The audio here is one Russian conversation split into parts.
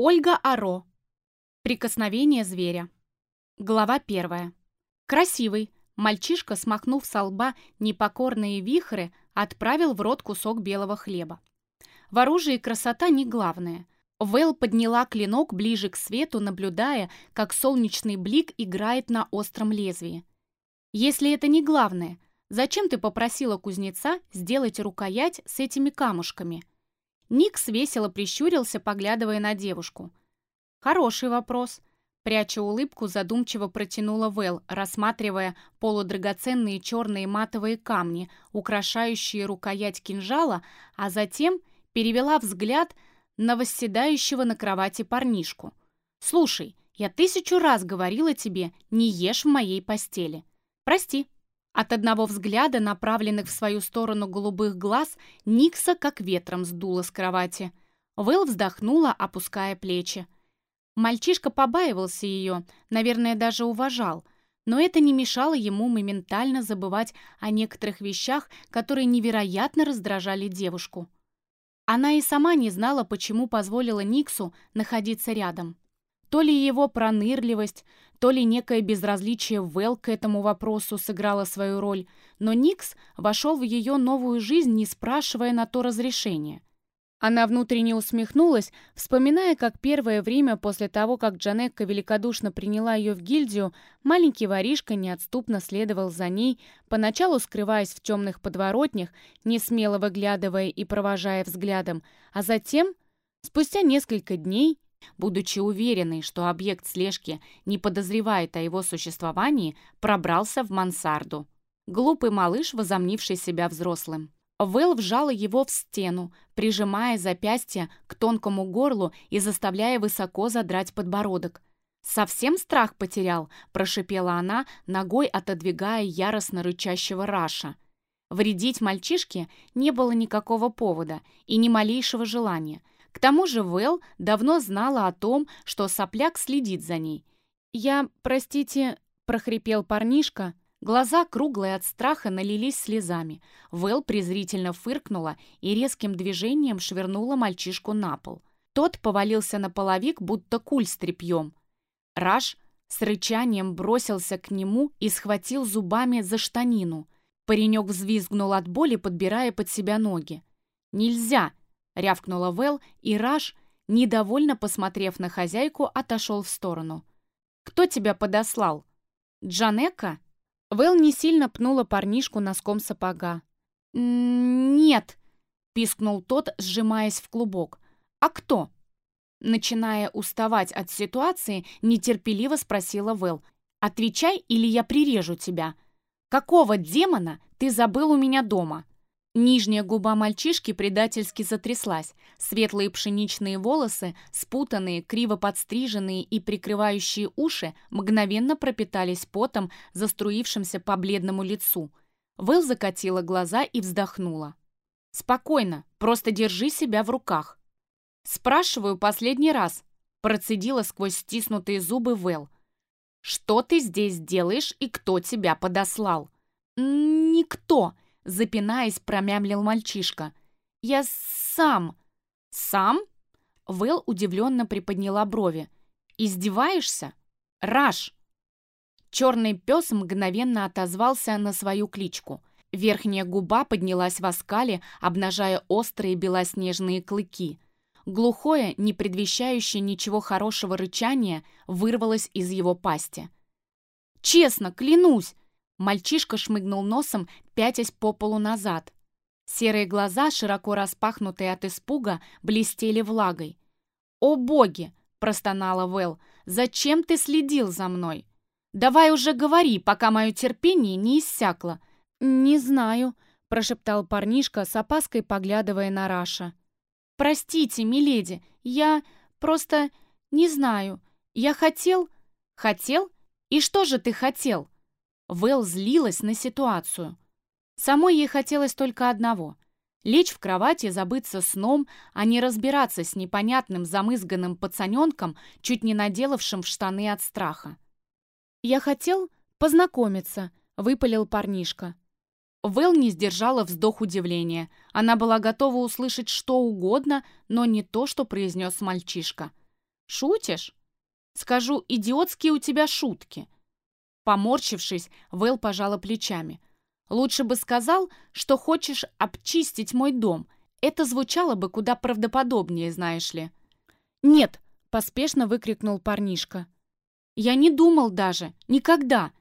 Ольга Аро. Прикосновение зверя. Глава первая. Красивый. Мальчишка, смахнув со лба непокорные вихры, отправил в рот кусок белого хлеба. В оружии красота не главное. Вэл подняла клинок ближе к свету, наблюдая, как солнечный блик играет на остром лезвии. Если это не главное, зачем ты попросила кузнеца сделать рукоять с этими камушками? Никс весело прищурился, поглядывая на девушку. «Хороший вопрос», — пряча улыбку, задумчиво протянула Вэл, рассматривая полудрагоценные черные матовые камни, украшающие рукоять кинжала, а затем перевела взгляд на восседающего на кровати парнишку. «Слушай, я тысячу раз говорила тебе, не ешь в моей постели. Прости». От одного взгляда, направленных в свою сторону голубых глаз, Никса как ветром сдуло с кровати. Вэл вздохнула, опуская плечи. Мальчишка побаивался ее, наверное, даже уважал, но это не мешало ему моментально забывать о некоторых вещах, которые невероятно раздражали девушку. Она и сама не знала, почему позволила Никсу находиться рядом. То ли его пронырливость, то ли некое безразличие Вэл к этому вопросу сыграло свою роль, но Никс вошел в ее новую жизнь, не спрашивая на то разрешения. Она внутренне усмехнулась, вспоминая, как первое время после того, как Джанекка великодушно приняла ее в гильдию, маленький воришка неотступно следовал за ней, поначалу скрываясь в темных подворотнях, не смело выглядывая и провожая взглядом, а затем, спустя несколько дней, Будучи уверенный, что объект слежки не подозревает о его существовании, пробрался в мансарду. Глупый малыш, возомнивший себя взрослым. Вэл вжала его в стену, прижимая запястье к тонкому горлу и заставляя высоко задрать подбородок. «Совсем страх потерял?» – прошипела она, ногой отодвигая яростно рычащего Раша. Вредить мальчишке не было никакого повода и ни малейшего желания – к тому же Вэл давно знала о том, что сопляк следит за ней. «Я, простите», — прохрипел парнишка. Глаза, круглые от страха, налились слезами. Вэл презрительно фыркнула и резким движением швырнула мальчишку на пол. Тот повалился на половик, будто куль с тряпьем. Раш с рычанием бросился к нему и схватил зубами за штанину. Паренек взвизгнул от боли, подбирая под себя ноги. «Нельзя!» Рявкнула Вэл, и Раш, недовольно посмотрев на хозяйку, отошел в сторону. «Кто тебя подослал? Джанека?» Вэл не сильно пнула парнишку носком сапога. «Нет», — пискнул тот, сжимаясь в клубок. «А кто?» Начиная уставать от ситуации, нетерпеливо спросила Вэл. «Отвечай, или я прирежу тебя. Какого демона ты забыл у меня дома?» Нижняя губа мальчишки предательски затряслась. Светлые пшеничные волосы, спутанные, криво подстриженные и прикрывающие уши, мгновенно пропитались потом, заструившимся по бледному лицу. Вэл закатила глаза и вздохнула. «Спокойно, просто держи себя в руках». «Спрашиваю последний раз», — процедила сквозь стиснутые зубы Вэл. «Что ты здесь делаешь и кто тебя подослал?» «Никто», запинаясь, промямлил мальчишка. «Я сам». «Сам?» Вэл удивленно приподняла брови. «Издеваешься? Раш!» Черный пес мгновенно отозвался на свою кличку. Верхняя губа поднялась в оскале, обнажая острые белоснежные клыки. Глухое, не предвещающее ничего хорошего рычание, вырвалось из его пасти. «Честно, клянусь!» Мальчишка шмыгнул носом, пятясь по полу назад. Серые глаза, широко распахнутые от испуга, блестели влагой. «О боги!» – простонала Вэл. «Зачем ты следил за мной? Давай уже говори, пока мое терпение не иссякло». «Не знаю», – прошептал парнишка, с опаской поглядывая на Раша. «Простите, миледи, я просто не знаю. Я хотел...» «Хотел? И что же ты хотел?» Вэл злилась на ситуацию. Самой ей хотелось только одного — лечь в кровати, забыться сном, а не разбираться с непонятным замызганным пацаненком, чуть не наделавшим в штаны от страха. «Я хотел познакомиться», — выпалил парнишка. Вэл не сдержала вздох удивления. Она была готова услышать что угодно, но не то, что произнес мальчишка. «Шутишь?» «Скажу, идиотские у тебя шутки». Поморщившись, Вэл пожала плечами. «Лучше бы сказал, что хочешь обчистить мой дом. Это звучало бы куда правдоподобнее, знаешь ли». «Нет!» — поспешно выкрикнул парнишка. «Я не думал даже. Никогда!»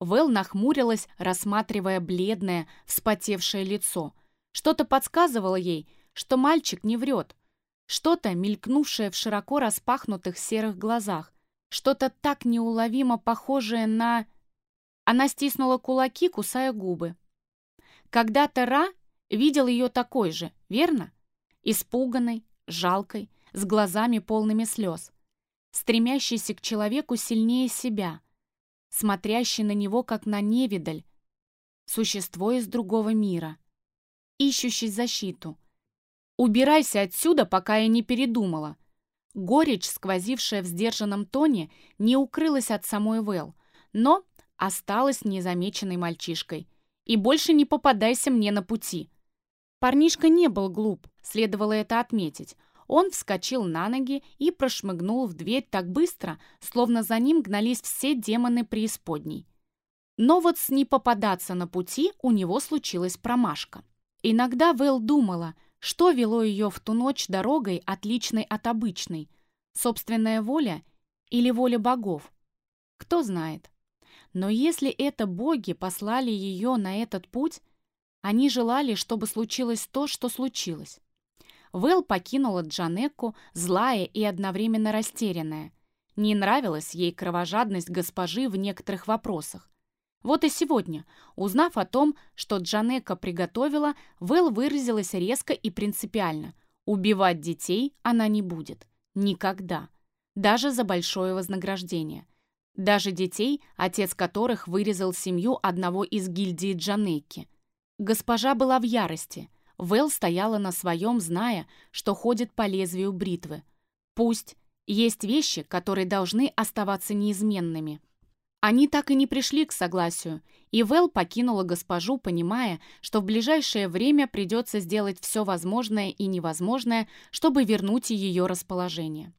Вэл нахмурилась, рассматривая бледное, вспотевшее лицо. Что-то подсказывало ей, что мальчик не врет. Что-то, мелькнувшее в широко распахнутых серых глазах. Что-то так неуловимо похожее на... Она стиснула кулаки, кусая губы. Когда-то Ра видел ее такой же, верно? Испуганной, жалкой, с глазами полными слез. Стремящейся к человеку сильнее себя — смотрящий на него как на невидаль, существо из другого мира, ищущий защиту. «Убирайся отсюда, пока я не передумала». Горечь, сквозившая в сдержанном тоне, не укрылась от самой Вэл, но осталась незамеченной мальчишкой. «И больше не попадайся мне на пути». Парнишка не был глуп, следовало это отметить. Он вскочил на ноги и прошмыгнул в дверь так быстро, словно за ним гнались все демоны преисподней. Но вот с не попадаться на пути у него случилась промашка. Иногда Вэл думала, что вело ее в ту ночь дорогой, отличной от обычной. Собственная воля или воля богов? Кто знает. Но если это боги послали ее на этот путь, они желали, чтобы случилось то, что случилось. Вэл покинула Джанекку, злая и одновременно растерянная. Не нравилась ей кровожадность госпожи в некоторых вопросах. Вот и сегодня, узнав о том, что Джанека приготовила, Вэл выразилась резко и принципиально. Убивать детей она не будет. Никогда. Даже за большое вознаграждение. Даже детей, отец которых вырезал семью одного из гильдии Джанекки. Госпожа была в ярости – Вэл стояла на своем, зная, что ходит по лезвию бритвы. Пусть есть вещи, которые должны оставаться неизменными. Они так и не пришли к согласию, и Вэл покинула госпожу, понимая, что в ближайшее время придется сделать все возможное и невозможное, чтобы вернуть ее расположение.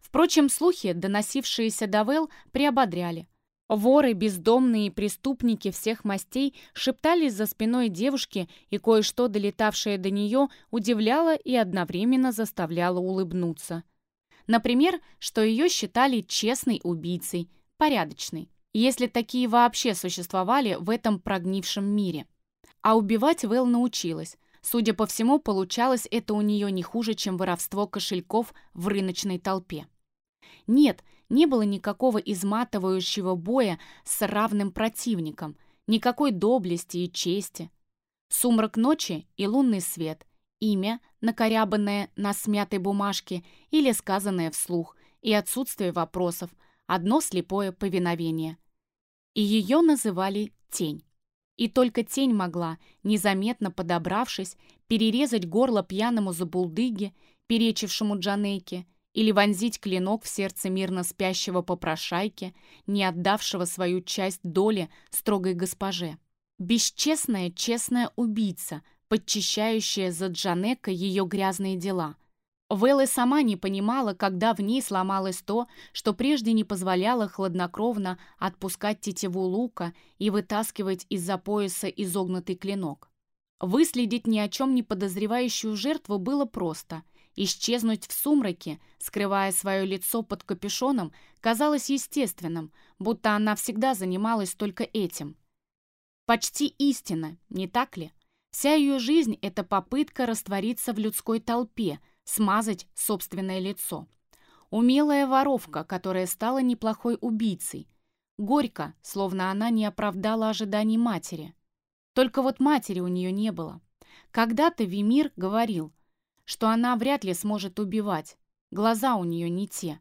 Впрочем, слухи, доносившиеся до Вэл, приободряли. Воры, бездомные и преступники всех мастей шептались за спиной девушки, и кое-что, долетавшее до нее, удивляло и одновременно заставляло улыбнуться. Например, что ее считали честной убийцей, порядочной, если такие вообще существовали в этом прогнившем мире. А убивать Вэл научилась. Судя по всему, получалось это у нее не хуже, чем воровство кошельков в рыночной толпе. Нет, не было никакого изматывающего боя с равным противником, никакой доблести и чести. Сумрак ночи и лунный свет, имя, накорябанное на смятой бумажке или сказанное вслух, и отсутствие вопросов, одно слепое повиновение. И ее называли Тень. И только тень могла, незаметно подобравшись, перерезать горло пьяному забулдыге, перечившему Джанейке, или вонзить клинок в сердце мирно спящего попрошайки, не отдавшего свою часть доли строгой госпоже. Бесчестная честная убийца, подчищающая за Джанека ее грязные дела. Вэлла сама не понимала, когда в ней сломалось то, что прежде не позволяло хладнокровно отпускать тетиву лука и вытаскивать из-за пояса изогнутый клинок. Выследить ни о чем не подозревающую жертву было просто – Исчезнуть в сумраке, скрывая свое лицо под капюшоном, казалось естественным, будто она всегда занималась только этим. Почти истина, не так ли? Вся ее жизнь — это попытка раствориться в людской толпе, смазать собственное лицо. Умелая воровка, которая стала неплохой убийцей. Горько, словно она не оправдала ожиданий матери. Только вот матери у нее не было. Когда-то Вимир говорил — что она вряд ли сможет убивать. Глаза у нее не те.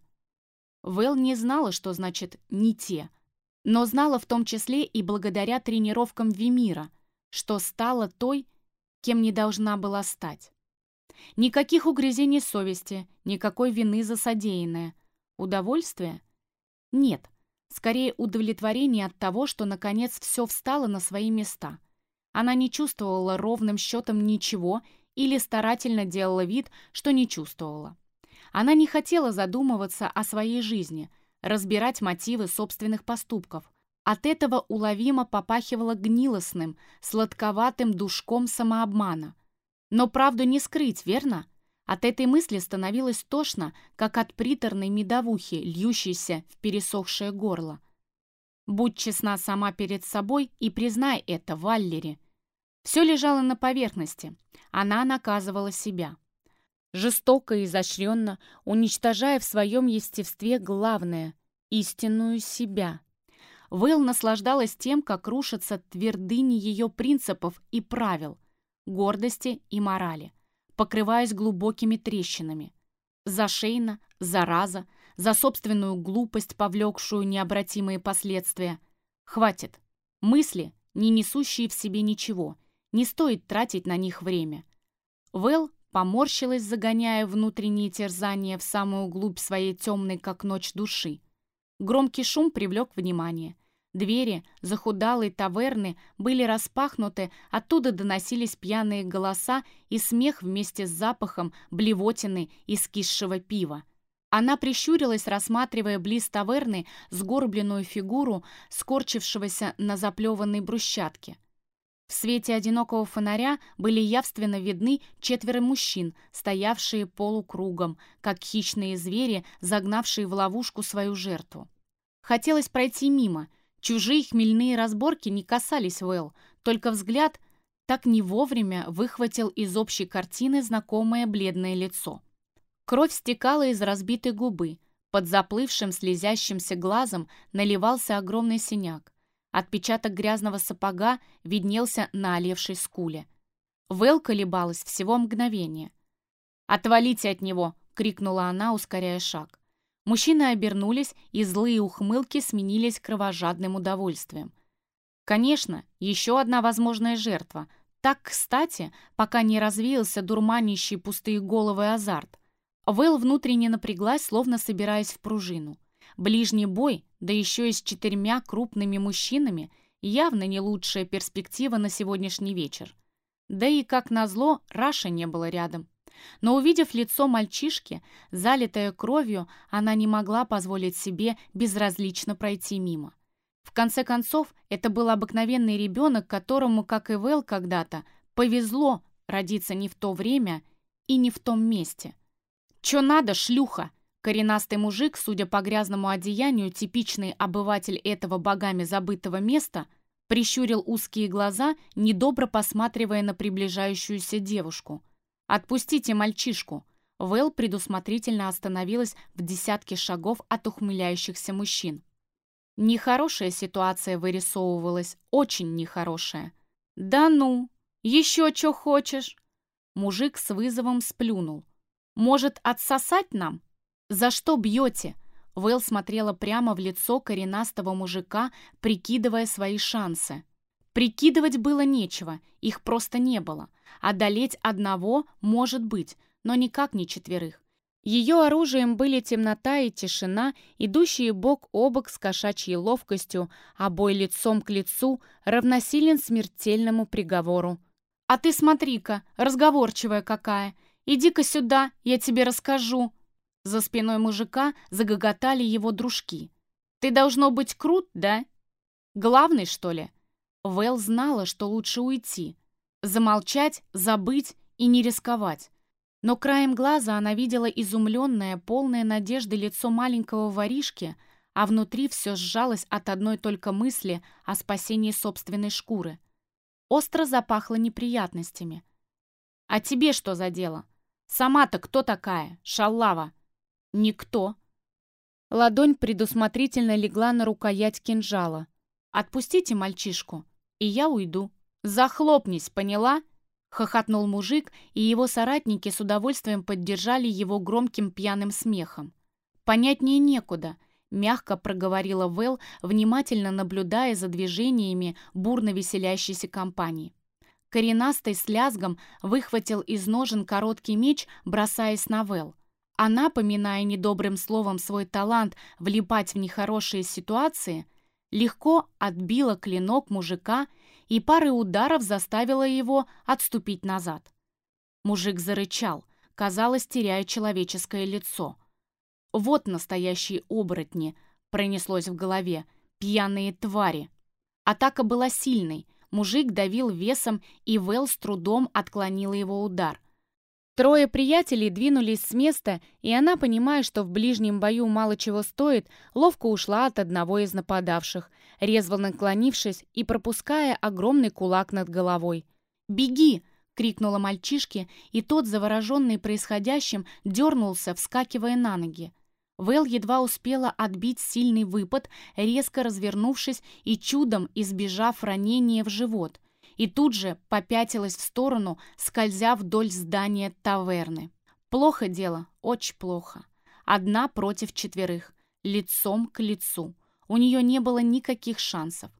Вэл не знала, что значит «не те», но знала в том числе и благодаря тренировкам Вимира, что стала той, кем не должна была стать. Никаких угрызений совести, никакой вины за содеянное. Удовольствие? Нет, скорее удовлетворение от того, что наконец все встало на свои места. Она не чувствовала ровным счетом ничего или старательно делала вид, что не чувствовала. Она не хотела задумываться о своей жизни, разбирать мотивы собственных поступков. От этого уловимо попахивало гнилостным, сладковатым душком самообмана. Но правду не скрыть, верно? От этой мысли становилось тошно, как от приторной медовухи, льющейся в пересохшее горло. Будь честна сама перед собой и признай это, Валлери. Все лежало на поверхности. Она наказывала себя. Жестоко и изощренно, уничтожая в своем естестве главное — истинную себя. Вэл наслаждалась тем, как рушатся твердыни ее принципов и правил, гордости и морали покрываясь глубокими трещинами. За Шейна, зараза, за собственную глупость, повлекшую необратимые последствия. Хватит. Мысли, не несущие в себе ничего. Не стоит тратить на них время. Вэл поморщилась, загоняя внутренние терзания в самую глубь своей темной, как ночь, души. Громкий шум привлек внимание. Двери захудалой таверны были распахнуты, оттуда доносились пьяные голоса и смех вместе с запахом блевотины и скисшего пива. Она прищурилась, рассматривая близ таверны сгорбленную фигуру, скорчившегося на заплеванной брусчатке. В свете одинокого фонаря были явственно видны четверо мужчин, стоявшие полукругом, как хищные звери, загнавшие в ловушку свою жертву. Хотелось пройти мимо — Чужие хмельные разборки не касались Вэл, только взгляд так не вовремя выхватил из общей картины знакомое бледное лицо. Кровь стекала из разбитой губы, под заплывшим слезящимся глазом наливался огромный синяк. Отпечаток грязного сапога виднелся на олевшей скуле. Вэл колебалась всего мгновение. «Отвалите от него!» — крикнула она, ускоряя шаг. Мужчины обернулись, и злые ухмылки сменились кровожадным удовольствием. Конечно, еще одна возможная жертва. Так, кстати, пока не развеялся дурманящий пустые головы азарт. Вэл внутренне напряглась, словно собираясь в пружину. Ближний бой, да еще и с четырьмя крупными мужчинами, явно не лучшая перспектива на сегодняшний вечер. Да и, как назло, Раша не было рядом. Но увидев лицо мальчишки, залитое кровью, она не могла позволить себе безразлично пройти мимо. В конце концов, это был обыкновенный ребенок, которому, как и Вэл когда-то, повезло родиться не в то время и не в том месте. «Чё надо, шлюха?» Коренастый мужик, судя по грязному одеянию, типичный обыватель этого богами забытого места, прищурил узкие глаза, недобро посматривая на приближающуюся девушку. «Отпустите мальчишку!» Вэл предусмотрительно остановилась в десятке шагов от ухмыляющихся мужчин. Нехорошая ситуация вырисовывалась, очень нехорошая. «Да ну! Еще что хочешь?» Мужик с вызовом сплюнул. «Может, отсосать нам? За что бьете?» Вэл смотрела прямо в лицо коренастого мужика, прикидывая свои шансы. Прикидывать было нечего, их просто не было. Одолеть одного может быть, но никак не четверых. Ее оружием были темнота и тишина, идущие бок о бок с кошачьей ловкостью, а бой лицом к лицу равносилен смертельному приговору. «А ты смотри-ка, разговорчивая какая! Иди-ка сюда, я тебе расскажу!» За спиной мужика загоготали его дружки. «Ты должно быть крут, да? Главный, что ли?» Вэл знала, что лучше уйти, Замолчать, забыть и не рисковать. Но краем глаза она видела изумленное, полное надежды лицо маленького воришки, а внутри все сжалось от одной только мысли о спасении собственной шкуры. Остро запахло неприятностями. «А тебе что за дело? Сама-то кто такая? Шаллава?» «Никто». Ладонь предусмотрительно легла на рукоять кинжала. «Отпустите мальчишку, и я уйду». «Захлопнись, поняла?» — хохотнул мужик, и его соратники с удовольствием поддержали его громким пьяным смехом. «Понятнее некуда», — мягко проговорила Вэл, внимательно наблюдая за движениями бурно веселящейся компании. Коренастый с лязгом выхватил из ножен короткий меч, бросаясь на Вэл. Она, поминая недобрым словом свой талант влипать в нехорошие ситуации, легко отбила клинок мужика и пары ударов заставила его отступить назад. Мужик зарычал. казалось, теряя человеческое лицо. «Вот настоящие оборотни!» — пронеслось в голове. «Пьяные твари!» Атака была сильной. Мужик давил весом, и Вэл с трудом отклонила его удар. Трое приятелей двинулись с места, и она, понимая, что в ближнем бою мало чего стоит, ловко ушла от одного из нападавших, резво наклонившись и пропуская огромный кулак над головой. «Беги!» — крикнула мальчишке, и тот, завороженный происходящим, дернулся, вскакивая на ноги. Вэл едва успела отбить сильный выпад, резко развернувшись и чудом избежав ранения в живот, и тут же попятилась в сторону, скользя вдоль здания таверны. Плохо дело, очень плохо. Одна против четверых, лицом к лицу. У нее не было никаких шансов.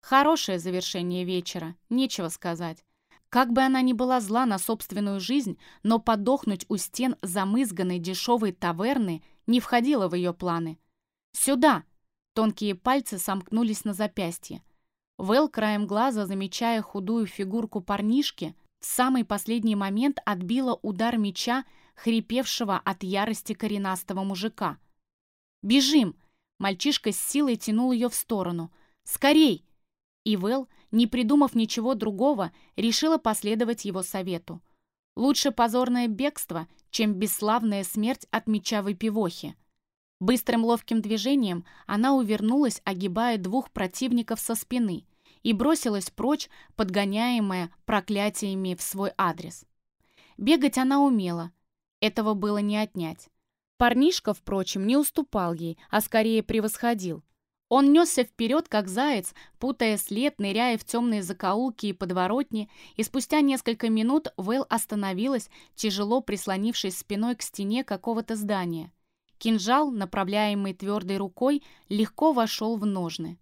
Хорошее завершение вечера, нечего сказать. Как бы она ни была зла на собственную жизнь, но подохнуть у стен замызганной дешевой таверны не входило в ее планы. «Сюда!» Тонкие пальцы сомкнулись на запястье. Вэл краем глаза, замечая худую фигурку парнишки, в самый последний момент отбила удар меча, хрипевшего от ярости коренастого мужика. «Бежим!» Мальчишка с силой тянул ее в сторону. «Скорей!» И Вэл, не придумав ничего другого, решила последовать его совету. Лучше позорное бегство, чем бесславная смерть от меча выпивохи. Быстрым ловким движением она увернулась, огибая двух противников со спины, и бросилась прочь, подгоняемая проклятиями в свой адрес. Бегать она умела, этого было не отнять. Парнишка, впрочем, не уступал ей, а скорее превосходил. Он несся вперед, как заяц, путая след, ныряя в темные закоулки и подворотни, и спустя несколько минут Вэл остановилась, тяжело прислонившись спиной к стене какого-то здания. Кинжал, направляемый твердой рукой, легко вошел в ножны.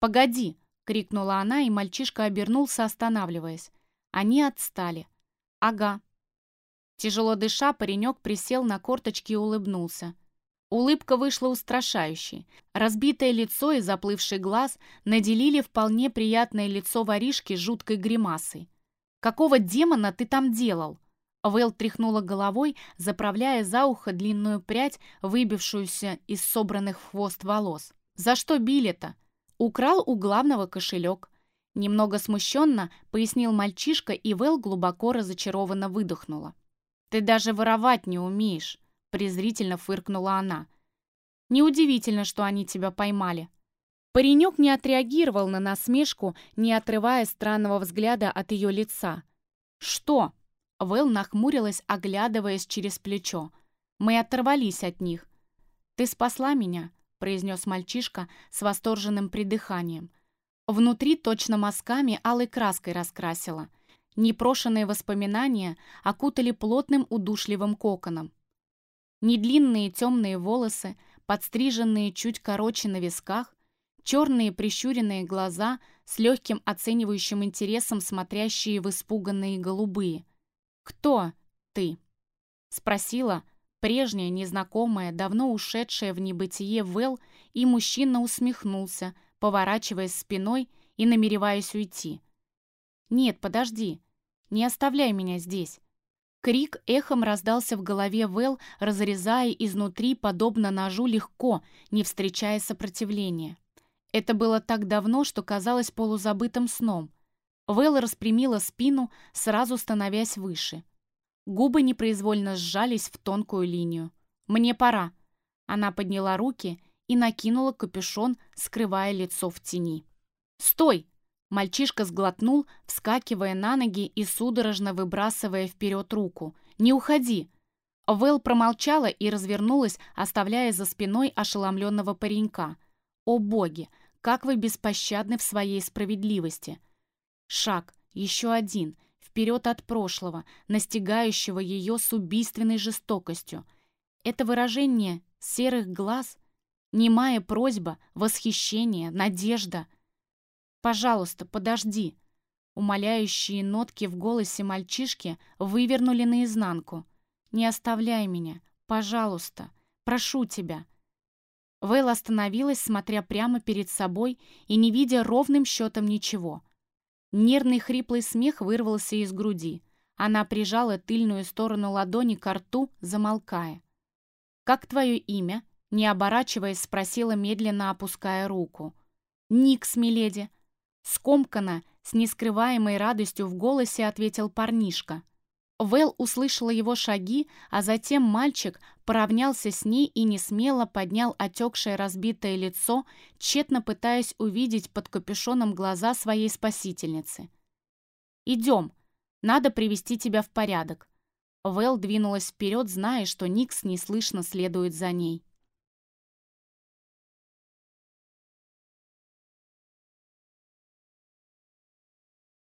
«Погоди!» — крикнула она, и мальчишка обернулся, останавливаясь. Они отстали. «Ага». Тяжело дыша, паренек присел на корточки и улыбнулся. Улыбка вышла устрашающей. Разбитое лицо и заплывший глаз наделили вполне приятное лицо воришки жуткой гримасой. «Какого демона ты там делал?» Вэл тряхнула головой, заправляя за ухо длинную прядь, выбившуюся из собранных в хвост волос. «За что били-то?» «Украл у главного кошелек». Немного смущенно пояснил мальчишка, и Вэл глубоко разочарованно выдохнула. «Ты даже воровать не умеешь», презрительно фыркнула она. Неудивительно, что они тебя поймали. Паренек не отреагировал на насмешку, не отрывая странного взгляда от ее лица. «Что?» Вэл нахмурилась, оглядываясь через плечо. «Мы оторвались от них». «Ты спасла меня», — произнес мальчишка с восторженным придыханием. Внутри точно мазками алой краской раскрасила. Непрошенные воспоминания окутали плотным удушливым коконом. Недлинные темные волосы, подстриженные чуть короче на висках, черные прищуренные глаза с легким оценивающим интересом смотрящие в испуганные голубые. «Кто ты?» — спросила прежняя, незнакомая, давно ушедшая в небытие Вэл, и мужчина усмехнулся, поворачиваясь спиной и намереваясь уйти. «Нет, подожди, не оставляй меня здесь. Крик эхом раздался в голове Вэл, разрезая изнутри, подобно ножу, легко, не встречая сопротивления. Это было так давно, что казалось полузабытым сном. Вэл распрямила спину, сразу становясь выше. Губы непроизвольно сжались в тонкую линию. «Мне пора». Она подняла руки и накинула капюшон, скрывая лицо в тени. «Стой!» Мальчишка сглотнул, вскакивая на ноги и судорожно выбрасывая вперед руку. «Не уходи!» Вэл промолчала и развернулась, оставляя за спиной ошеломленного паренька. «О боги! Как вы беспощадны в своей справедливости!» Шаг, еще один, вперед от прошлого, настигающего ее с убийственной жестокостью. Это выражение серых глаз, немая просьба, восхищение, надежда — Пожалуйста, подожди!» Умоляющие нотки в голосе мальчишки вывернули наизнанку. «Не оставляй меня! Пожалуйста! Прошу тебя!» Вейл остановилась, смотря прямо перед собой и не видя ровным счетом ничего. Нервный хриплый смех вырвался из груди. Она прижала тыльную сторону ладони к рту, замолкая. «Как твое имя?» — не оборачиваясь, спросила, медленно опуская руку. «Никс, миледи». Скомканно, с нескрываемой радостью в голосе ответил парнишка. Вэл услышала его шаги, а затем мальчик поравнялся с ней и несмело поднял отекшее разбитое лицо, тщетно пытаясь увидеть под капюшоном глаза своей спасительницы. «Идем, надо привести тебя в порядок». Вэл двинулась вперед, зная, что Никс неслышно следует за ней.